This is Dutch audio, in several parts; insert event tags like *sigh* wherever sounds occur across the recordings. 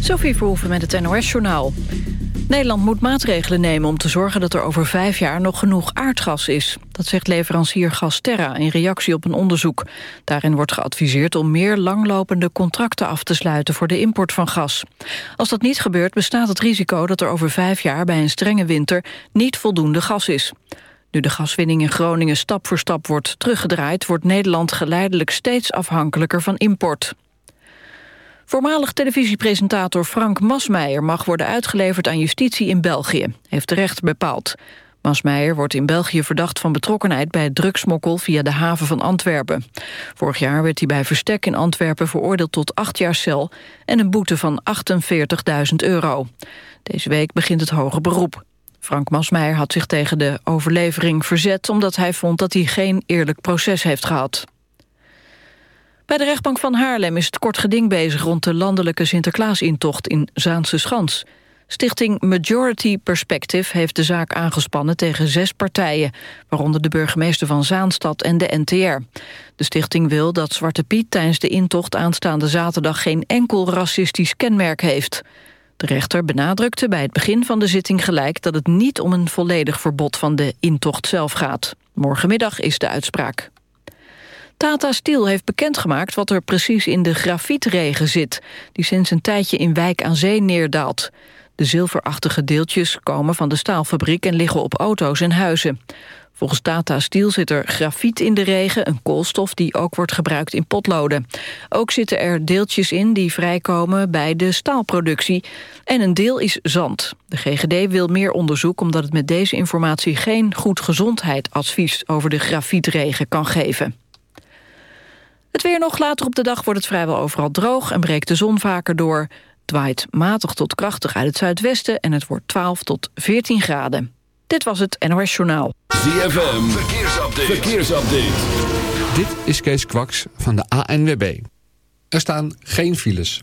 Sophie Verhoeven met het NOS-journaal. Nederland moet maatregelen nemen om te zorgen dat er over vijf jaar nog genoeg aardgas is. Dat zegt leverancier Gasterra in reactie op een onderzoek. Daarin wordt geadviseerd om meer langlopende contracten af te sluiten voor de import van gas. Als dat niet gebeurt bestaat het risico dat er over vijf jaar bij een strenge winter niet voldoende gas is. Nu de gaswinning in Groningen stap voor stap wordt teruggedraaid... wordt Nederland geleidelijk steeds afhankelijker van import. Voormalig televisiepresentator Frank Masmeijer mag worden uitgeleverd aan justitie in België, heeft de rechter bepaald. Masmeijer wordt in België verdacht van betrokkenheid bij drugsmokkel via de haven van Antwerpen. Vorig jaar werd hij bij verstek in Antwerpen veroordeeld tot acht jaar cel en een boete van 48.000 euro. Deze week begint het hoge beroep. Frank Masmeijer had zich tegen de overlevering verzet... omdat hij vond dat hij geen eerlijk proces heeft gehad. Bij de rechtbank van Haarlem is het kort geding bezig... rond de landelijke Sinterklaasintocht in Zaanse Schans. Stichting Majority Perspective heeft de zaak aangespannen tegen zes partijen... waaronder de burgemeester van Zaanstad en de NTR. De stichting wil dat Zwarte Piet tijdens de intocht aanstaande zaterdag... geen enkel racistisch kenmerk heeft... De rechter benadrukte bij het begin van de zitting gelijk... dat het niet om een volledig verbod van de intocht zelf gaat. Morgenmiddag is de uitspraak. Tata Steel heeft bekendgemaakt wat er precies in de grafietregen zit... die sinds een tijdje in Wijk aan Zee neerdaalt. De zilverachtige deeltjes komen van de staalfabriek... en liggen op auto's en huizen. Volgens Tata Steel zit er grafiet in de regen, een koolstof die ook wordt gebruikt in potloden. Ook zitten er deeltjes in die vrijkomen bij de staalproductie. En een deel is zand. De GGD wil meer onderzoek omdat het met deze informatie geen goed gezondheidsadvies over de grafietregen kan geven. Het weer nog later op de dag wordt het vrijwel overal droog en breekt de zon vaker door. Het waait matig tot krachtig uit het zuidwesten en het wordt 12 tot 14 graden. Dit was het NOS Journaal. ZFM, verkeersupdate. verkeersupdate. Dit is Kees Kwaks van de ANWB. Er staan geen files.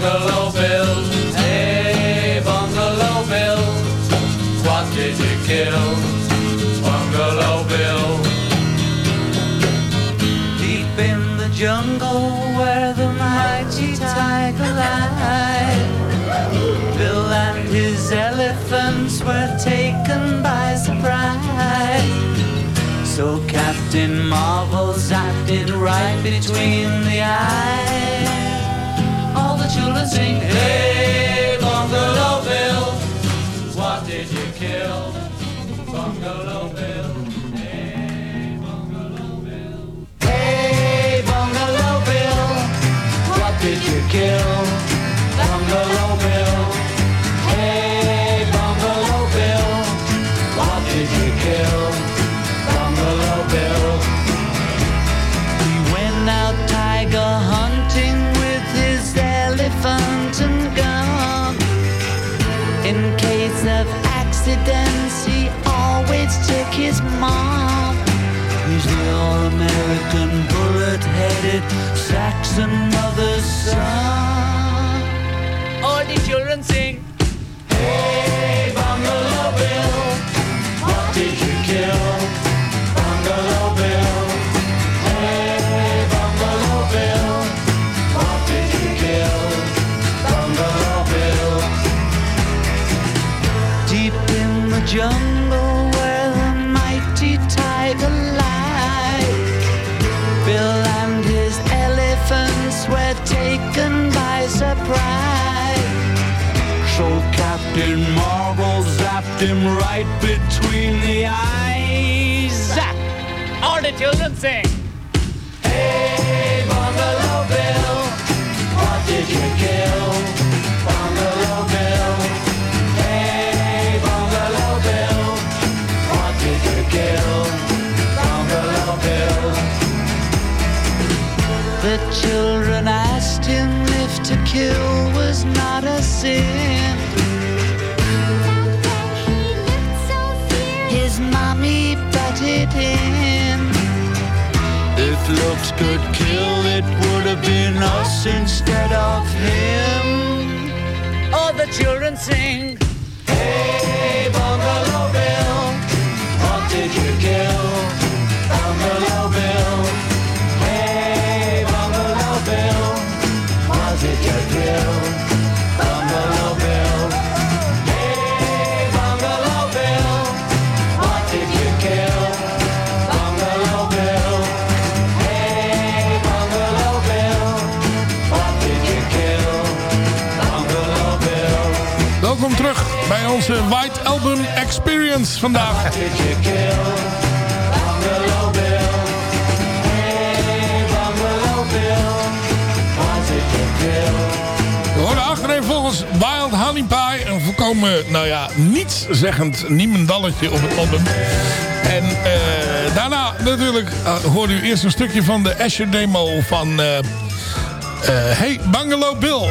Bungalow Bill, hey, Bungalow Bill, what did you kill? Bungalow Bill. Deep in the jungle where the mighty tiger lies, Bill and his elephants were taken by surprise. So Captain Marvel zapped it right between the eyes. Children sing, Hey, Bungalow Bill, what did you kill? Bungalow Bill. Hey, Bungalow Bill. Hey, Bungalow Bill, what did you kill? Saxon mother's son. All the children right between the eyes. All the children sing. Hey, Bungalow Bill, what did you kill? Bungalow Bill. Hey, Bungalow Bill, what did you kill? Bungalow Bill. The children asked him if to kill was not a sin. Butted in. If looks could kill, it would have been us instead of him. All the children sing. Hey, White Album Experience vandaag. We horen achterin volgens Wild Honey Pie. Een volkomen, nou ja, nietszeggend niemendalletje op het album. En eh, daarna natuurlijk uh, u eerst een stukje van de Asher demo van... eh, hey, Bungalow Bill.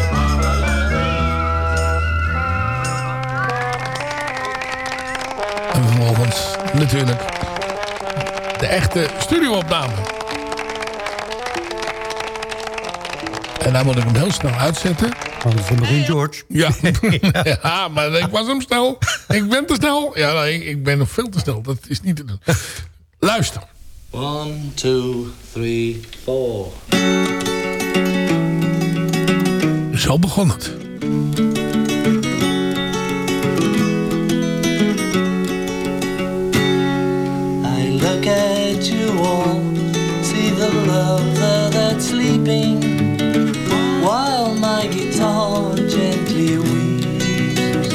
Natuurlijk de echte studioopname. En daar moet ik hem heel snel uitzetten. Van Marine George. Ja. *laughs* *laughs* ja, maar ik was hem snel. Ik ben te snel. Ja, nee, ik ben nog veel te snel. Dat is niet te doen. Luister. One, two, three, four. Zo begon het. At you see the lover that's sleeping, while my guitar gently weeps.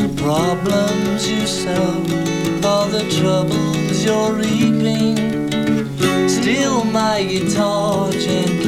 The problems you solve are the troubles you're reaping. Still my guitar gently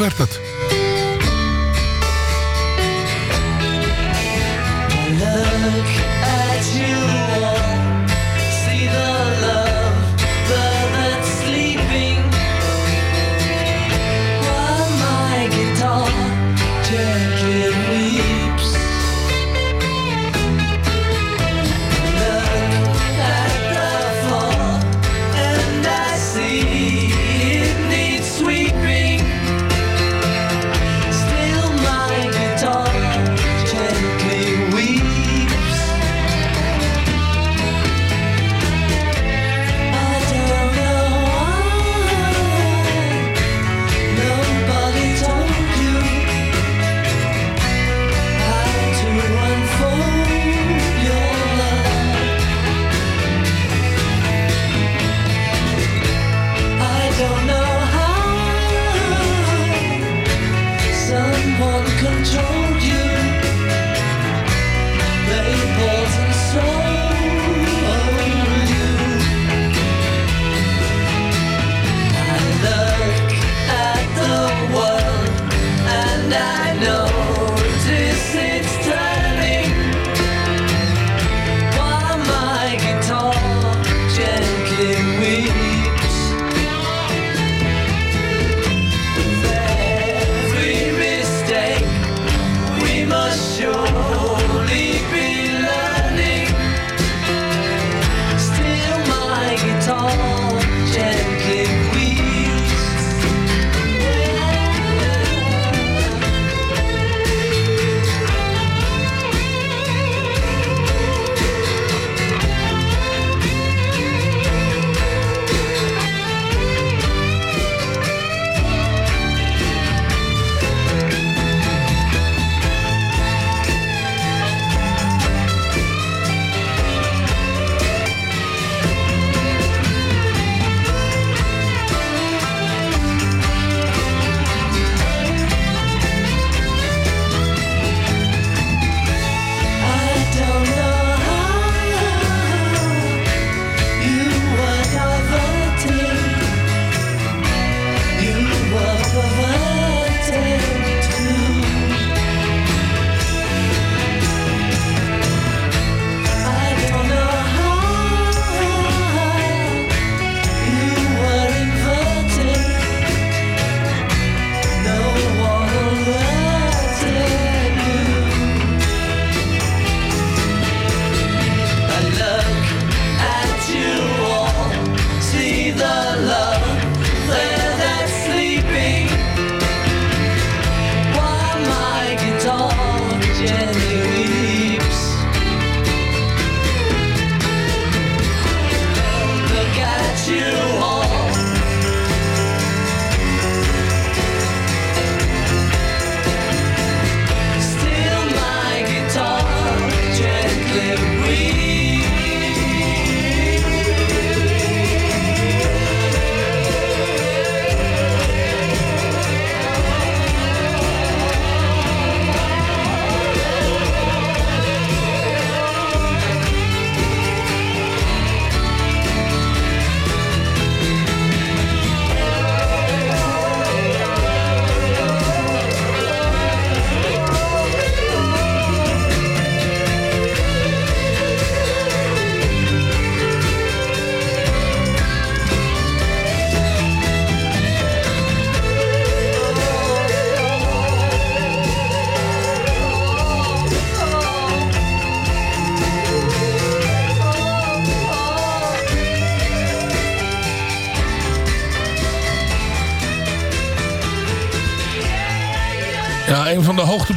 werd het.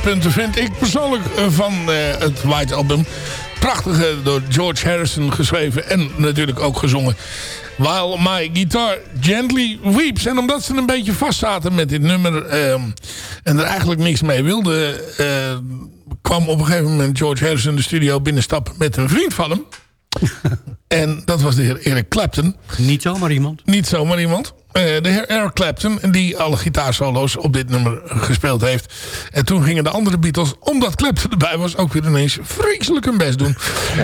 Hoogtepunten vind ik persoonlijk eh, van eh, het White Album. Prachtige door George Harrison geschreven en natuurlijk ook gezongen. While My Guitar Gently Weeps. En omdat ze een beetje vast zaten met dit nummer ehm, en er eigenlijk niks mee wilden... eh, kwam op een gegeven moment George Harrison de studio binnenstappen met een vriend van hem. *laughs* en dat was de heer Eric Clapton. Niet zomaar iemand. Niet zomaar iemand. Eh, de heer Eric Clapton, die alle gitaarsolo's op dit nummer gespeeld heeft. En toen gingen de andere Beatles, omdat Clapton erbij was, ook weer ineens vreselijk hun best doen.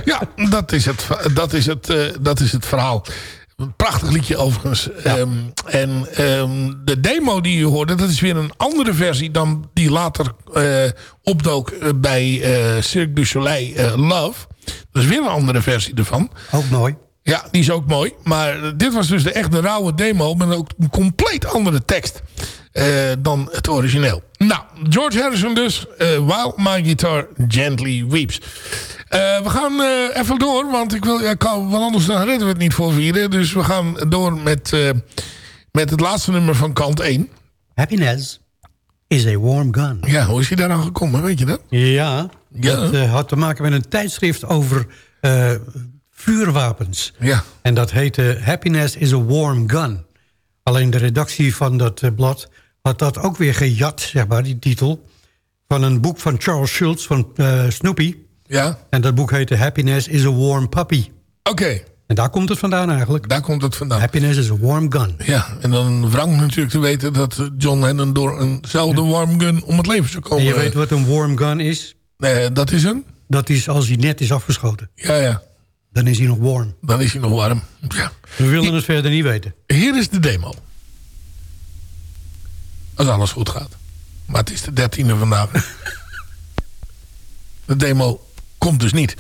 ja, dat is het, dat is het, eh, dat is het verhaal. Prachtig liedje overigens. Ehm, en ehm, de demo die je hoorde, dat is weer een andere versie dan die later eh, opdook bij Cirque du Soleil Love. Dat is weer een andere versie ervan. Ook mooi. Ja, die is ook mooi. Maar dit was dus de echte rauwe demo met ook een compleet andere tekst eh, dan het origineel. Nou, George Harrison dus. eh, While My Guitar Gently Weeps. Eh, we gaan even door, want ik wil, ja, kan, want anders dan redden we het niet voor vieren. Dus we gaan door met, met het laatste nummer van kant 1. Happiness is a warm gun. Ja, hoe is hij daar aan gekomen, weet je dat? Ja, Ja. dat had te maken met een tijdschrift over vuurwapens. Ja. En dat heette Happiness is a Warm Gun. Alleen de redactie van dat eh, blad had dat ook weer gejat, zeg maar, die titel... van een boek van Charles Schulz van eh, Snoopy. Ja, En dat boek heette Happiness is a Warm Puppy. oké. En daar komt het vandaan eigenlijk. Daar komt het vandaan. Happiness is a Warm Gun. Ja, en dan wrang natuurlijk te weten dat John Lennon door eenzelfde warm gun om het leven zou komen. En je weet wat een warm gun is? Eh, dat is een? Dat is als hij net is afgeschoten. Ja, ja. Dan is hij nog warm. Dan is hij nog warm. Ja. We willen het verder niet weten. Hier is de demo. Als alles goed gaat. Maar het is de dertiende vandaag. *laughs* de demo komt dus niet.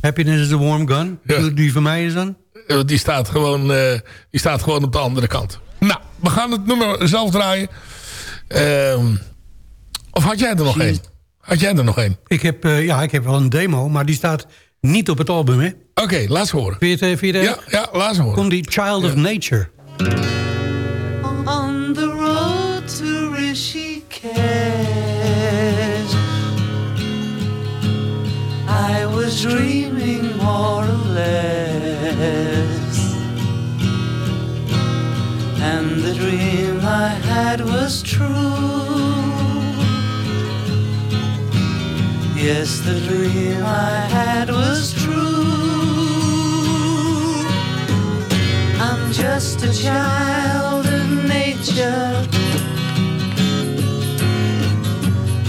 Happiness is a warm gun. Ja. Die van mij is dan? Eh, Die staat, gewoon, eh, die staat gewoon op de andere kant. Nou, we gaan het nummer zelf draaien. Ehm, of had jij er nog één? Had jij er nog één? Ik heb, eh, ja, ik heb wel een demo, maar die staat niet op het album, hè? Oké, laat ze horen. Vind je het, je het Ja, ja, laat ze horen. Komt die Child of Nature. On the road to Rishikesh, I was dreaming more or less. And the dream I had was true. Yes, the dream I had was true. I'm just a child of nature.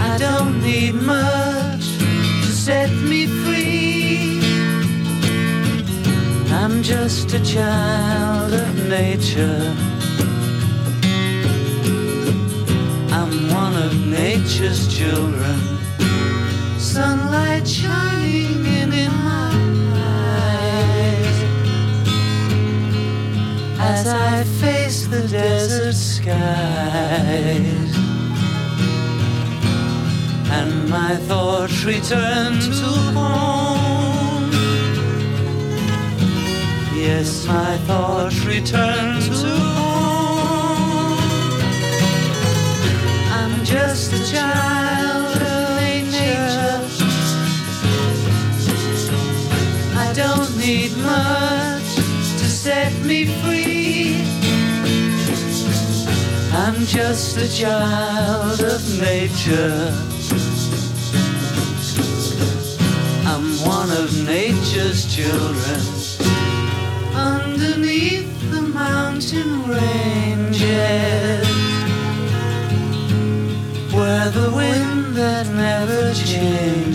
I don't need much to set me free. I'm just a child of nature. I'm one of nature's children. Sunlight shining in, in my eyes as I face the desert skies. And my thoughts return to home. Yes, my thoughts return to home. I'm just a child don't need much to set me free. I'm just a child of nature. I'm one of nature's children. Underneath the mountain ranges, where the wind that never changes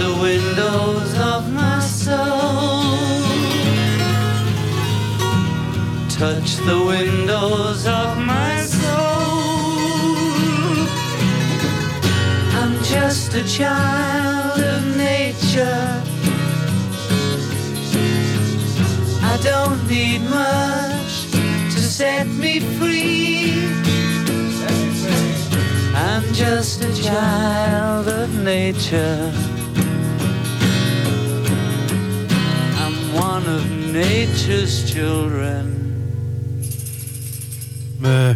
the windows of my soul. Touch the windows of my soul. I'm just a child of nature. I don't need much to set me free. I'm just a child of nature. Of nature's children. Eh,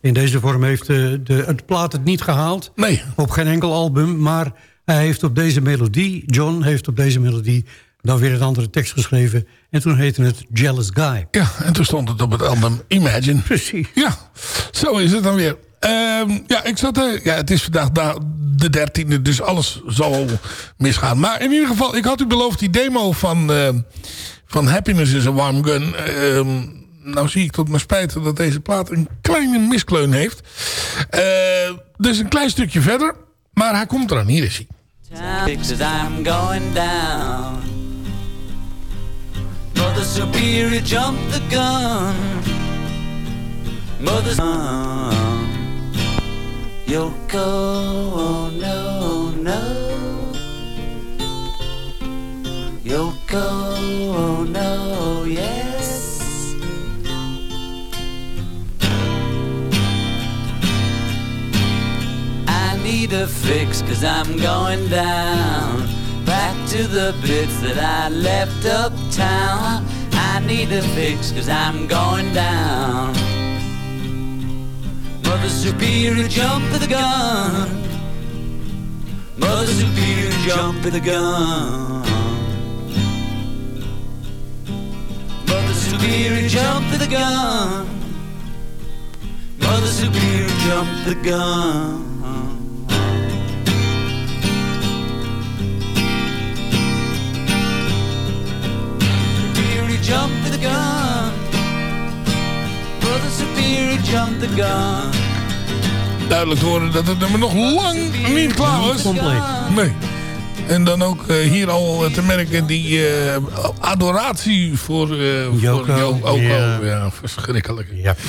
in deze vorm heeft eh, de, het plaat het niet gehaald. Nee. Op geen enkel album. Maar hij heeft op deze melodie, John heeft op deze melodie... dan weer een andere tekst geschreven. En toen heette het Jealous Guy. Ja, en toen stond het op het album Imagine. Precies. Ja, zo is het dan weer. Ehm, ja, ik zat, eh, ja, het is vandaag da- de dertiende, dus alles zal misgaan. Maar in ieder geval, ik had u beloofd die demo van, eh, van Happiness is a Warm Gun. Ehm, nou zie ik tot mijn spijt dat deze plaat een kleine miskleun heeft. Eh, dus een klein stukje verder, maar hij komt eraan. Hier is hij. I'm going down. Mother Superior the gun. Yoko, oh no, no. Yoko, oh no, yes. I need a fix cause I'm going down. Back to the bits that I left uptown. I need a fix cause I'm going down. Mother Superior jump to the gun. Mother Superior jump to the gun Superior jump to the gun Mother Superior jump the gun the gun. Brother Superior jump the gun. Duidelijk te horen dat het nummer nog lang niet klaar was. Compleet. Nee. En dan ook eh, hier al eh, te merken die eh, adoratie voor, Yoko. ja. Ja. verschrikkelijk. Ja. *laughs*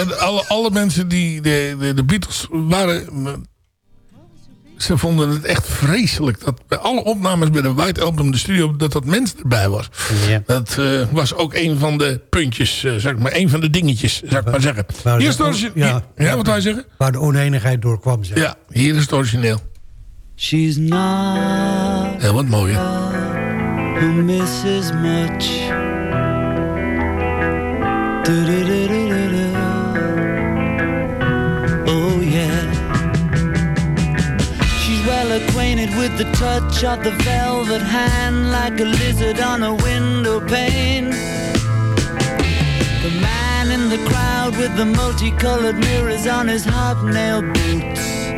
En alle, alle mensen die de, de, de Beatles waren... Ze vonden het echt vreselijk dat bij alle opnames bij de White Album, de studio, dat dat mens erbij was. Ja. Dat was ook een van de puntjes, zeg maar, een van de dingetjes, zou ik maar zeggen. Waar Hier is het origineel. ja. ja, wat wij zeggen? Waar de oneenigheid door kwam. Zeg. Ja, hier is het origineel. She's not Heel wat mooi, hè? who misses much. Du-du-du-du-du-du. Oh yeah. She's well acquainted with the touch of the velvet hand, like a lizard on a window pane. The man in the crowd with the multicolored mirrors on his hobnail boots.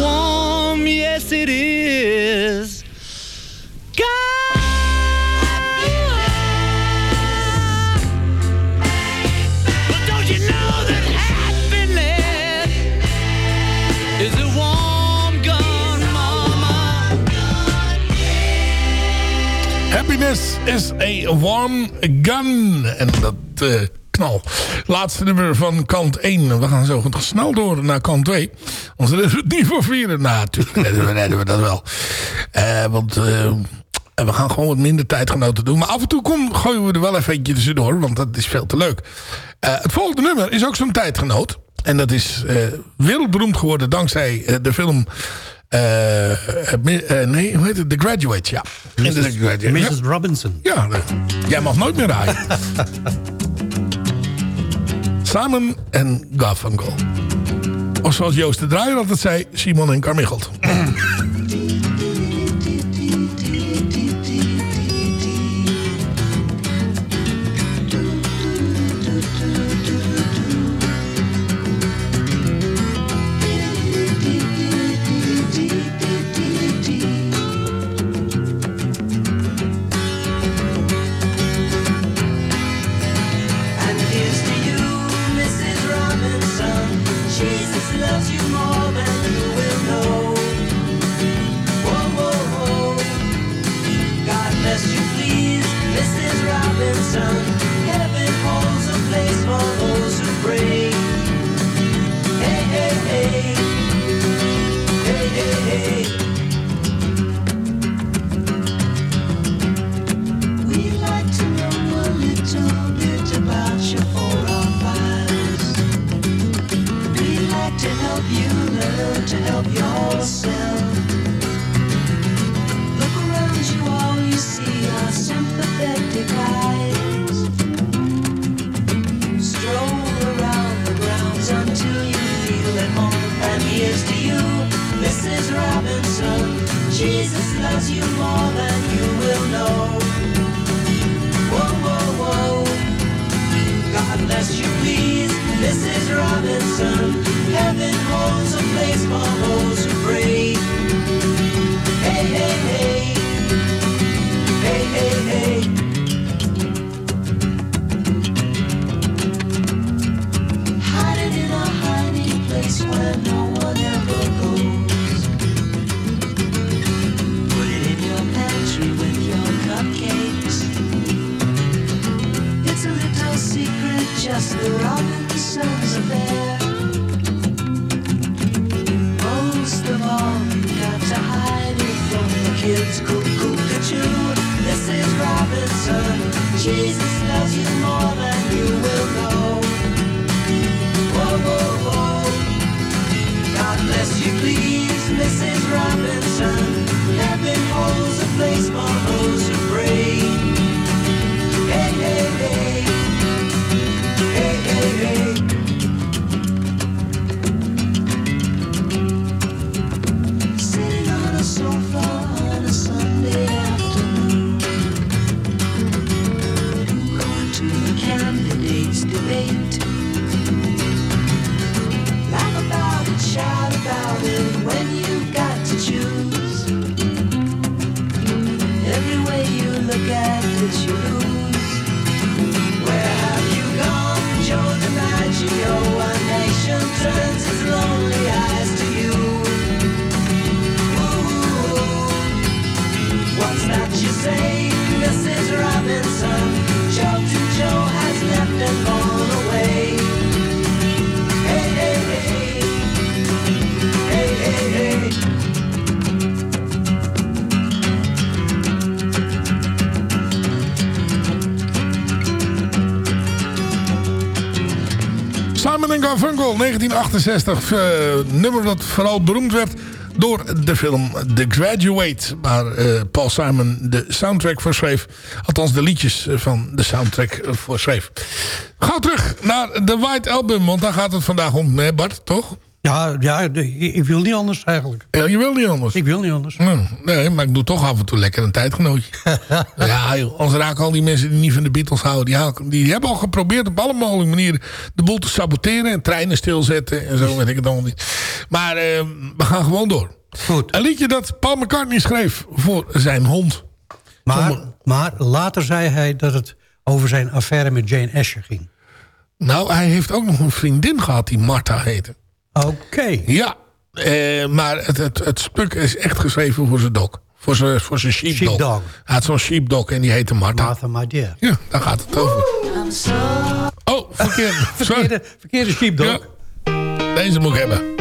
Warm, yes it is. But don't you know that happiness is a warm gun, mama? Happiness is a warm gun. En dat eh, knal. Laatste nummer van kant 1. We gaan zo snel door naar kant 2. Anders redden we het niet voor vieren. Nou, natuurlijk *laughs* redden we, dat wel. Eh, want... eh, en we gaan gewoon wat minder tijdgenoten doen. Maar af en toe kom, gooien we er wel even eentje tussendoor. Want dat is veel te leuk. Eh, het volgende nummer is ook zo'n tijdgenoot. En dat is eh, wereldberoemd geworden dankzij de film... nee, hoe heet het? The Graduate, ja. In The Graduate, ja. Mrs. Robinson. Ja, jij mag nooit meer rijden. *laughs* Simon en Garfunkel. Of zoals Joost de Draaier altijd zei, Simon en Carmichelt. 1968. eh, nummer dat vooral beroemd werd door de film The Graduate. Waar eh, Paul Simon de soundtrack voor schreef. Althans de liedjes van de soundtrack voor schreef. Ga terug naar de White Album. Want daar gaat het vandaag om, hè Bart, toch? Ja, ja ik wil niet anders eigenlijk. Ja, je wil niet anders. Ik wil niet anders. Nee, maar ik doe toch af en toe lekker een tijdgenootje. *laughs* ja, joh, anders raken al die mensen die niet van de Beatles houden... die, haken- die hebben al geprobeerd op alle mogelijke manieren... de boel te saboteren en treinen stilzetten en zo, weet ik het allemaal niet. Maar eh, we gaan gewoon door. Goed. Een liedje dat Paul McCartney schreef voor zijn hond. Maar, maar later zei hij dat het over zijn affaire met Jane Asher ging. Nou, hij heeft ook nog een vriendin gehad die Martha heette. Oké. Ja, eh, maar het, het, het stuk is echt geschreven voor zijn dok. Voor zijn, voor zijn sheepdog. Hij had zo'n sheepdog en die heette Martha. Ja, daar gaat het over. Oh, verkeerde. *laughs* verkeerde, verkeerde sheepdog. Deze moet ik hebben.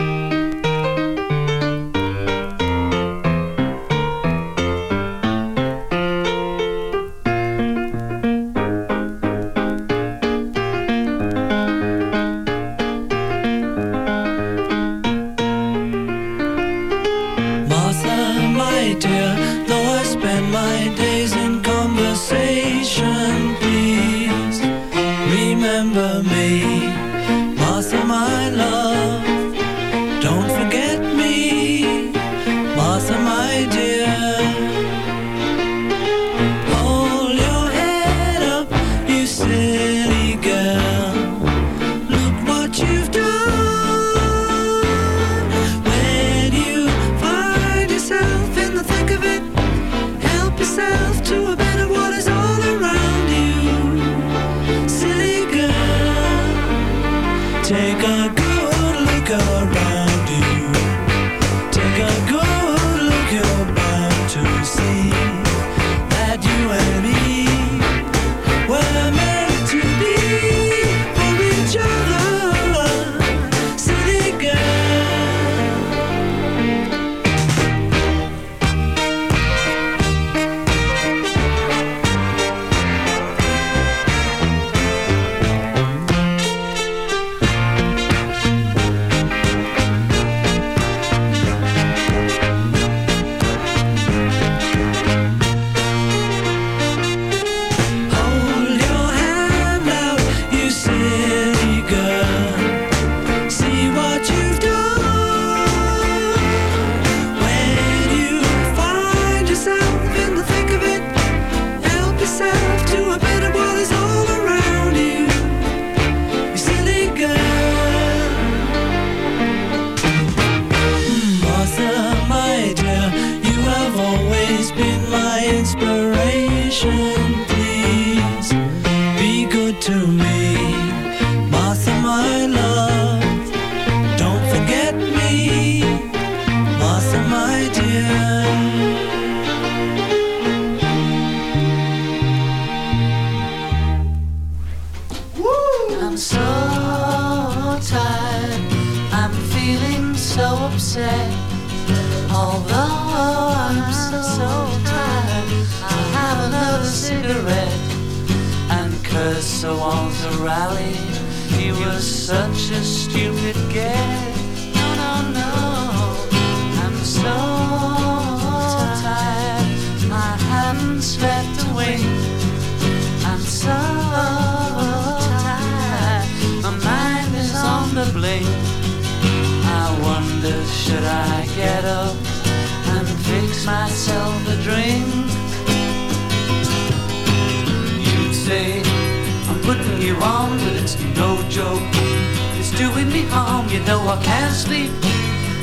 know I can't sleep.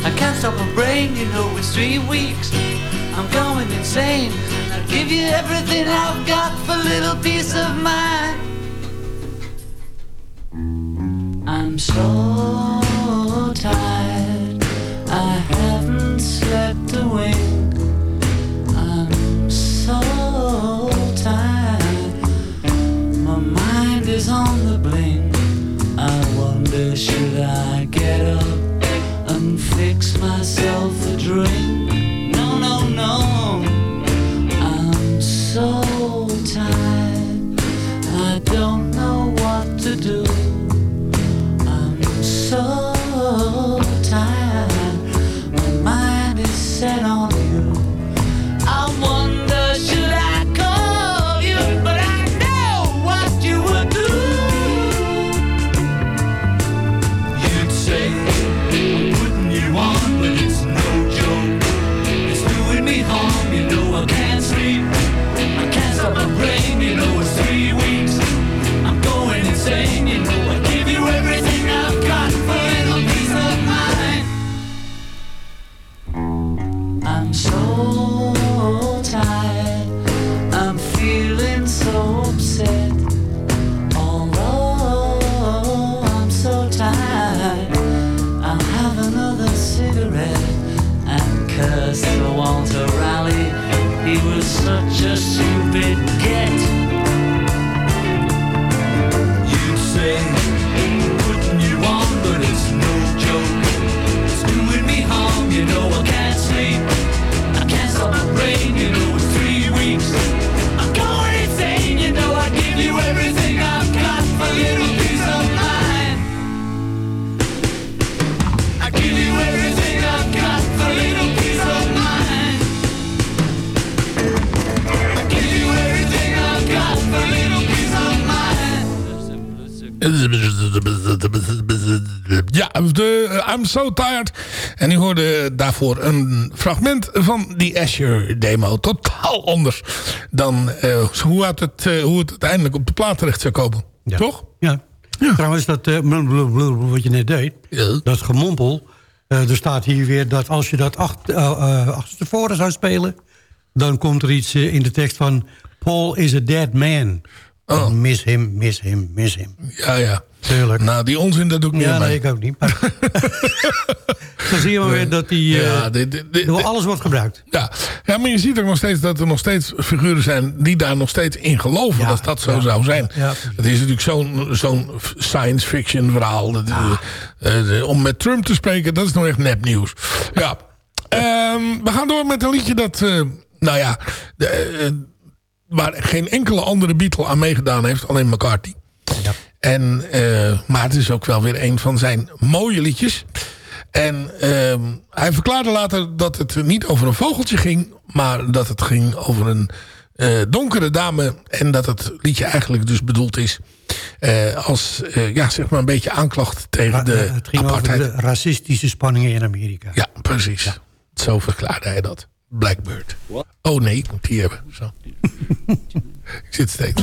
I can't stop my brain, you know it's three weeks. I'm going insane. I'll give you everything I've got for little peace of mind. I'm sorry. the door. So Tired. En u hoorde daarvoor een fragment van die Asher demo. Totaal anders dan eh, hoe, het, het, eh, hoe het uiteindelijk op de plaat terecht zou komen. Ja. Toch? Ja. Trouwens, dat blablabla wat je net deed, dat gemompel... er staat hier weer dat als je dat acht, eh, eh, achterstevoren zou spelen... dan komt er iets in de tekst van... Paul is a dead man. Oh. Miss him, miss him, miss him. Ja, ja. Tuurlijk. Nou, die onzin, dat doe ik niet Ja, nee, ik ook niet. Maar *laughs* dan zie je maar weer dat die, eh, Ja, dit- dit- dit- door alles wordt gebruikt. Ja. ja, maar je ziet ook nog steeds dat er nog steeds figuren zijn... die daar nog steeds in geloven Ja, dat dat zo ja, zou zijn. ja, het is natuurlijk zo'n zo'n science fiction verhaal. Dat, eh, eh, om met Trump te spreken, dat is nog echt nepnieuws. Ja. Ehm, we gaan door met een liedje dat... eh, nou ja, de, eh, waar geen enkele andere Beatle aan meegedaan heeft. Alleen McCarthy. En, eh, maar het is ook wel weer een van zijn mooie liedjes. En ehm, hij verklaarde later dat het niet over een vogeltje ging... maar dat het ging over een eh, donkere dame... en dat het liedje eigenlijk dus bedoeld is... eh, als ja, zeg maar een beetje aanklacht tegen Ra- de het ging apartheid. over de racistische spanningen in Amerika. Ja, precies. Zo verklaarde hij dat. Blackbird. Oh nee, ik moet die hebben. Zo. *laughs* ik zit steeds.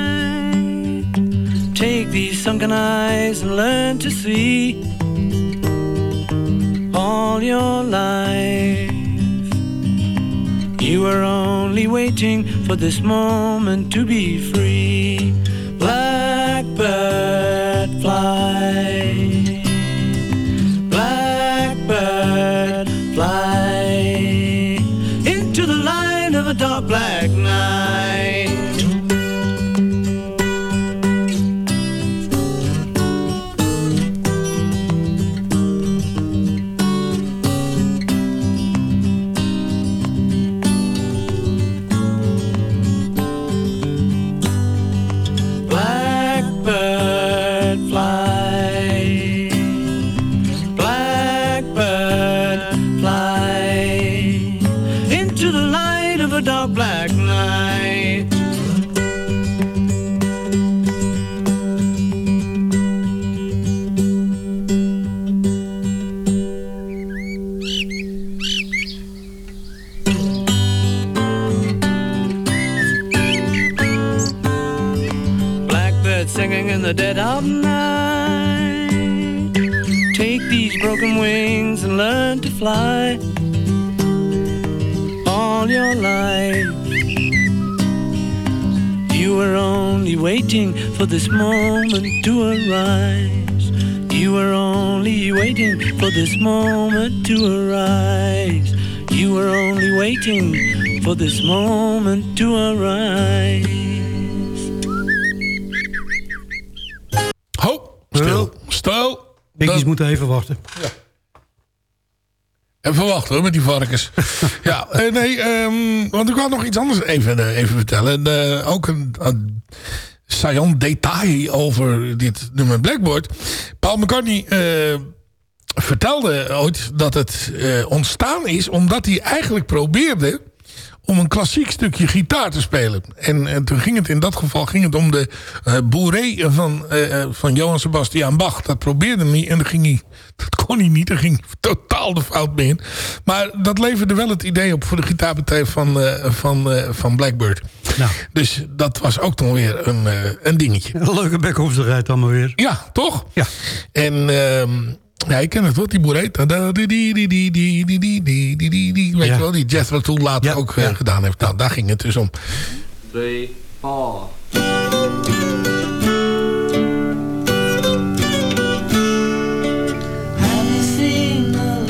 Take these sunken eyes and learn to see all your life. You were only waiting for this moment to be free. Waiting for this moment to arise. You were only waiting for this moment to arise. You were only waiting for this moment to arise. Ho, stil, stil. Dat- moeten even wachten. Even wachten hoor, met die varkens. *laughs* ja, eh, nee, ehm, want ik wou nog iets anders even, eh, even vertellen. Eh, ook een, een saillant detail over dit nummer Blackboard. Paul McCartney eh, vertelde ooit dat het eh, ontstaan is... omdat hij eigenlijk probeerde om een klassiek stukje gitaar te spelen. En, en toen ging het in dat geval ging het om de eh bourrée van, eh, eh, van Johann Sebastian Bach. Dat probeerde hij en dat, ging hij, dat kon hij niet. Daar ging totaal de fout mee in. Maar dat leverde wel het idee op voor de gitaarpartij van, eh, van, eh, van Blackbird. Nou. Dus dat was ook nog weer een, eh, een dingetje. Een leuke bekhoefdigheid allemaal weer. Ja, toch? Ja. En ehm ja, ik ken het hoor, die boeré. Die, die, die, die, die, die, die, die, die, die, die, weet Ja. je wel, die Jethro Tull later Ja, ook eh, ja. gedaan heeft. Nou, daar ging het dus om. three, four. Have you seen the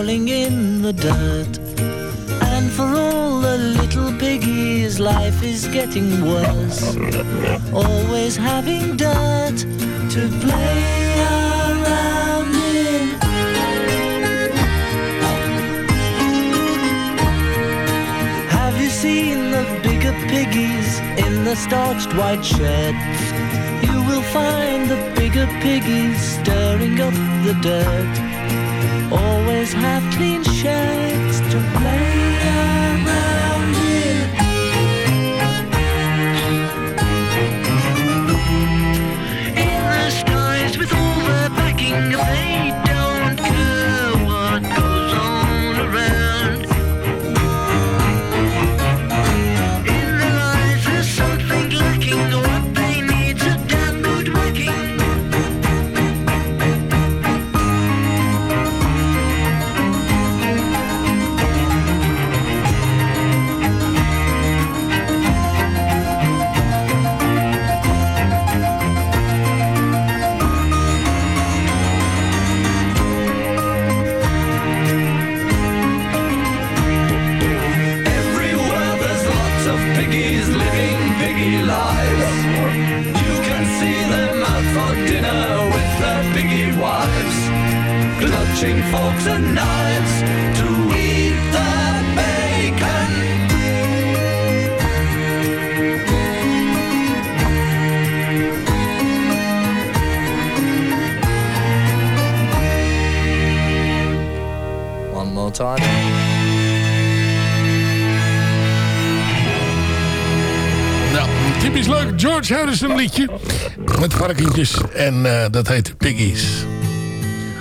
crawling in the dirt? And for all the little piggies, life is getting worse. Always having dirt to play around in. Have you seen the bigger piggies in the starched white shirts? You will find the bigger piggies stirring up the dirt. Always have clean shirts to play George Harrison liedje. Met varkentjes. En eh, dat heet Piggies.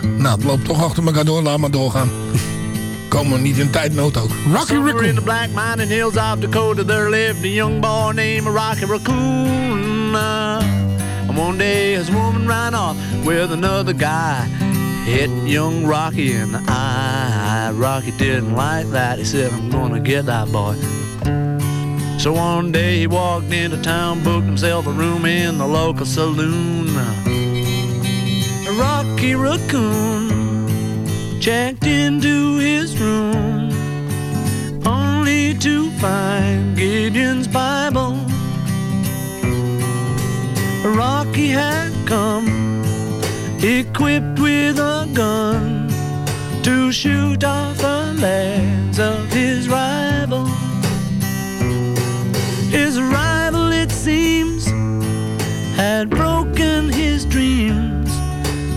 Nou, het loopt toch achter elkaar door. Laat maar doorgaan. *laughs* Komen we niet in tijdnood ook. Rocky Somewhere in Raccoon. the black mining hills of Dakota, there lived a young boy named Rocky Raccoon. And one day his woman ran off with another guy. Hit young Rocky in the eye. Rocky didn't like that. He said, I'm gonna get that boy. So one day he walked into town, booked himself a room in the local saloon. Rocky Raccoon checked into his room only to find Gideon's Bible. Rocky had come equipped with a gun to shoot off the legs of his rival. His rival, it seems, had broken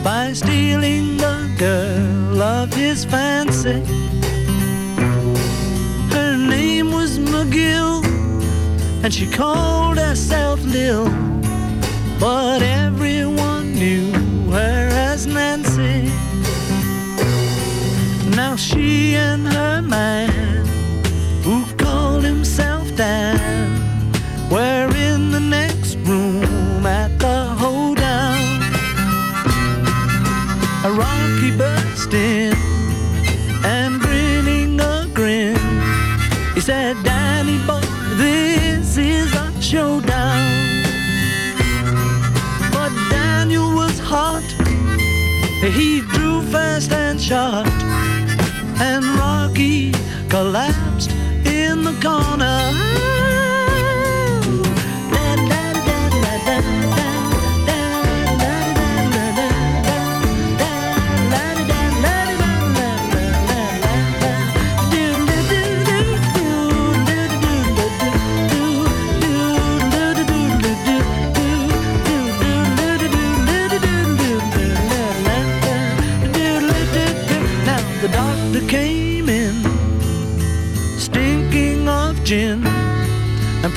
by stealing the girl of his fancy. Her name was McGill, and she called herself Lil, but everyone knew her as Nancy. Now she and her man, who called himself Dan, were in and grinning a grin. He said, Danny boy, this is a showdown. But Daniel was hot. He drew fast and shot. And Rocky collapsed in the corner.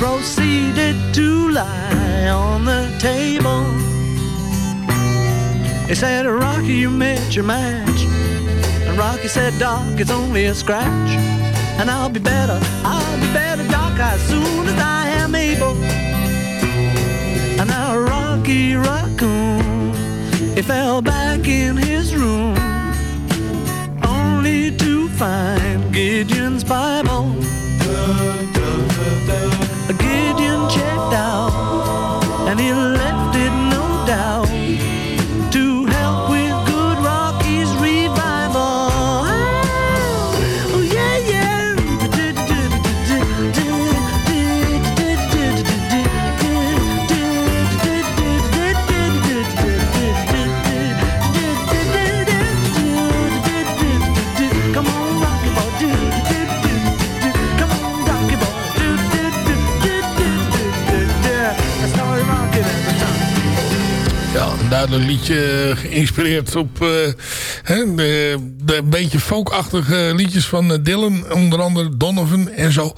Proceeded to lie on the table. He said, Rocky, you missed your match. And Rocky said, Doc, it's only a scratch. And I'll be better, I'll be better, Doc, as soon as I am able. And now Rocky Raccoon, he fell back in his room, only to find Gideon's Bible. Manila. Ja, een liedje geïnspireerd op eh, hè, de, de een beetje folkachtige liedjes van eh, Dylan. Onder andere Donovan en zo.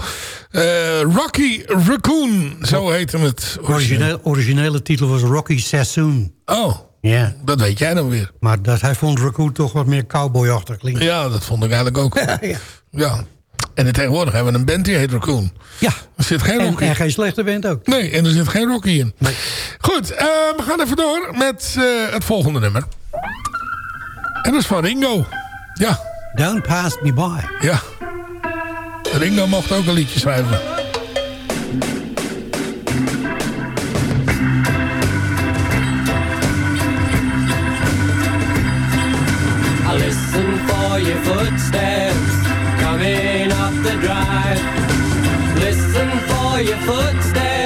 Eh, Rocky Raccoon, zo heet hem het. Origineel, originele titel was Rocky Sassoon. Oh, Ja. dat weet jij dan weer. Maar dat, hij vond Raccoon toch wat meer cowboyachtig klinken. Ja, dat vond ik eigenlijk ook. *laughs* ja. Ja. En tegenwoordig hebben we een band die heet Raccoon. Ja. Er zit geen En, Rocky en geen slechte band ook. Nee, en er zit geen Rocky in. Goed, eh, we gaan even door met eh, het volgende nummer. En dat is van Ringo. Ja, Don't pass me by. ja. Ringo mocht ook een liedje schrijven. I listen for your footsteps coming the drive. Listen for your footsteps,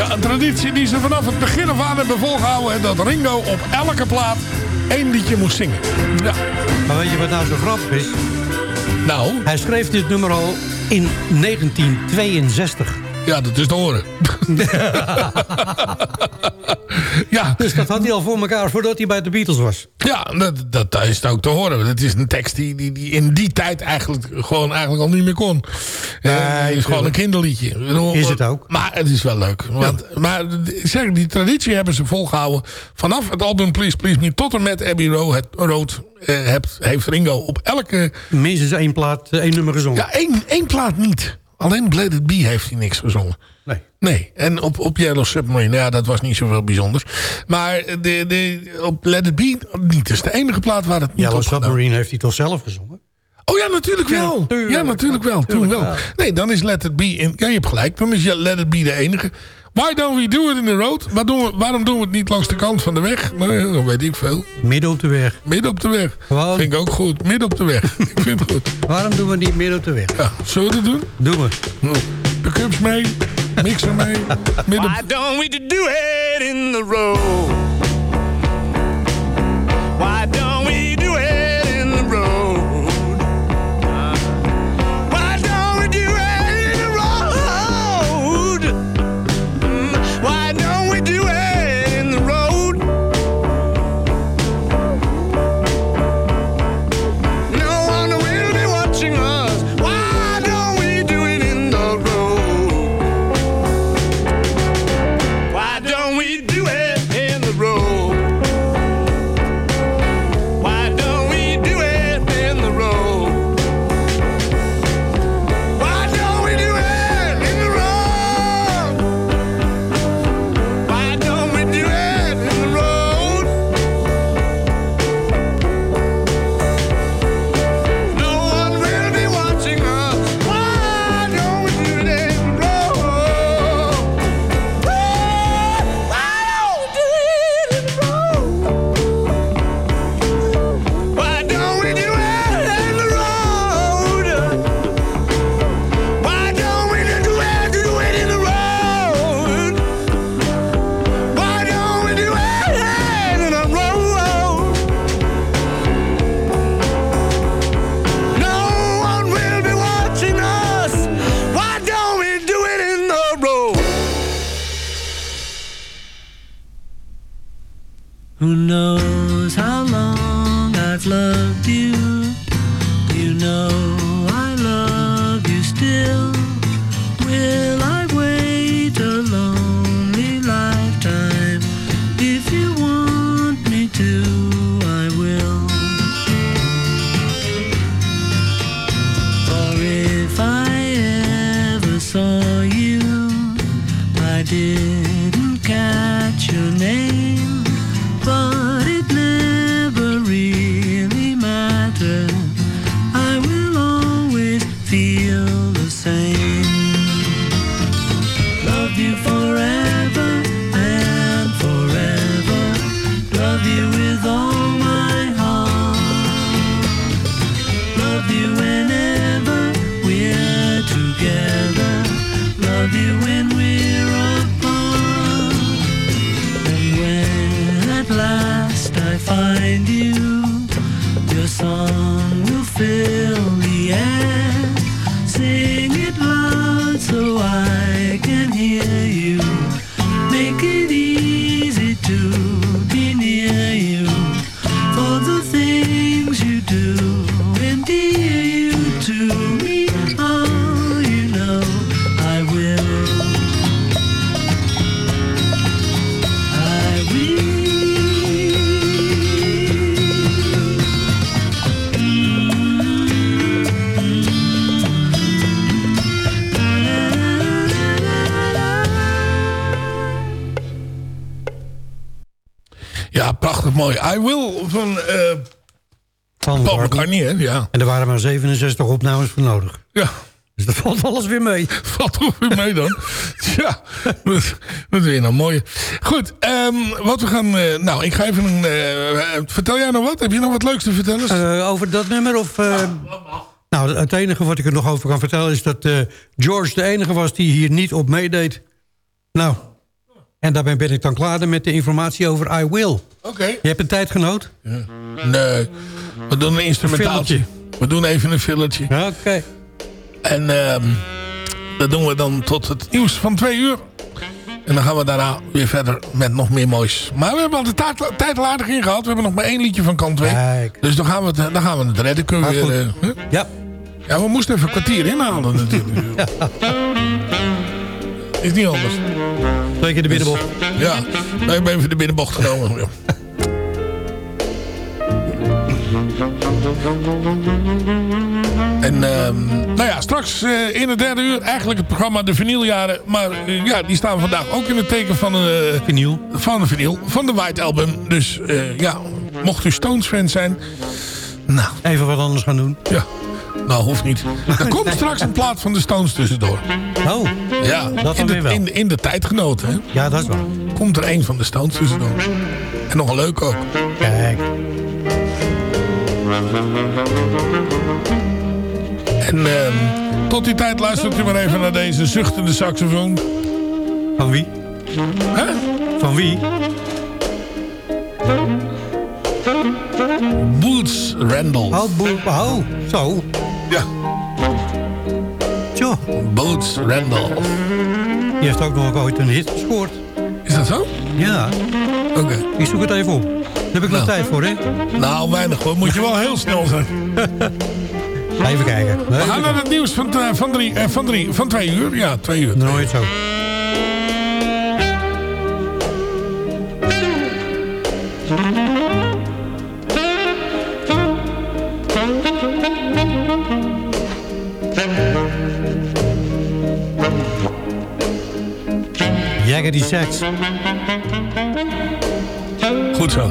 Ja, een traditie die ze vanaf het begin af aan hebben volgehouden. Dat Ringo op elke plaat één liedje moest zingen. Ja. Maar weet je wat nou zo grappig is? Nou? Hij schreef dit nummer al in 1962. Ja, dat is te horen. *laughs* *laughs* *laughs* ja. Dus dat had hij al voor elkaar voordat hij bij de Beatles was. Ja, dat, dat is het ook te horen. Het is een tekst die, die, die in die tijd eigenlijk gewoon eigenlijk al niet meer kon. Eh, het is gewoon een kinderliedje. Is het ook. Maar het is wel leuk. Want, Maar zeg, die traditie hebben ze volgehouden. Vanaf het album Please Please Me tot en met Abbey Road, het, Road eh, hebt, heeft Ringo op elke... Minstens één plaat, eh, één nummer gezongen. Ja, één, één plaat niet. Alleen Blade It Be heeft hij niks gezongen. Nee. Nee, en op, op Yellow Submarine, ja, dat was niet zoveel bijzonders. Maar de, de, op Let It Be niet. Dat is de enige plaat waar het niet Yellow. Submarine heeft hij toch zelf gezongen? Oh ja, natuurlijk wel. Ja, tuurlijk. natuurlijk wel. Toen wel. Nee, dan is Let It Be... In, ja, je hebt gelijk. Dan is Let It Be de enige. Why don't we do it in the road? Waar doen we, waarom doen we het niet langs de kant van de weg? Nou, dat weet ik veel. Midden op de weg. Midden op de weg. Gewoon. Vind ik ook goed. Midden op de weg. *laughs* ik vind het goed. Waarom doen we niet midden op de weg? Ja, zullen we dat doen? Doen we. Pick-ups mee. Mixer mee. Eh? Midden op... Why don't we to do it in the road? Hè? Ja. En er waren maar 67 opnames voor nodig. ja. Dus dat valt alles weer mee. *laughs* Valt toch weer mee dan? ja, dat, dat is weer een mooie. Goed, ehm, wat we gaan... eh, nou, ik ga even een... eh, vertel jij nog wat? Heb je nog wat leuks te vertellen? Eh, over dat nummer of... eh, nou, het enige wat ik er nog over kan vertellen... is dat George de enige was die hier niet op meedeed. Nou, en daarmee ben ik dan klaar met de informatie over I Will. Oké. Je hebt een tijdgenoot? Nee, we doen een instrumentaaltje. We doen even een filletje. Oké. En ehm, dat doen we dan tot het nieuws van twee uur. En dan gaan we daarna weer verder met nog meer moois. Maar we hebben al de tijd, al aardig in gehad. We hebben nog maar één liedje van kant 2. Kijk. Dus dan gaan we het, dan gaan we het redden. Kunnen we Gaat weer, eh? Ja. ja, we moesten even een kwartier inhalen natuurlijk. *laughs* Is niet anders. Twee keer de binnenbocht. Ja, we hebben even de binnenbocht genomen. En ehm, nou ja, straks eh, in het derde uur eigenlijk het programma De Vinyljaren. Maar eh, ja, die staan vandaag ook in het teken van, eh Vinyl. van de vinyl, van de White Album. Dus ja, mocht u Stones fan zijn, nou Even wat anders gaan doen. ja, nou hoeft niet. Er *laughs* komt straks een plaat van de Stones tussendoor. Oh, Ja, Dat in de, wel. In, de- in de tijdgenoten. Hè? ja, dat is waar. Komt er een van de Stones tussendoor. En nog een leuk ook. En ehm, tot die tijd luistert u maar even naar deze zuchtende saxofoon. Van wie? Hè? Van wie? Boots Randall. Oh, boe, oh zo. Ja, Tjoh, Boots Randall. die heeft ook nog ooit een hit gescoord. Is dat zo? Ja, Oké. ik zoek het even op. Daar heb ik nog Nou. tijd voor, hè? Nou, weinig hoor. Moet je wel heel snel zijn. *laughs* Even kijken. We gaan naar het nieuws van, eh, van, drie, eh, van, drie, van twee uur. Ja, twee uur. Nooit zo. Jaggedy Sax. Goed zo.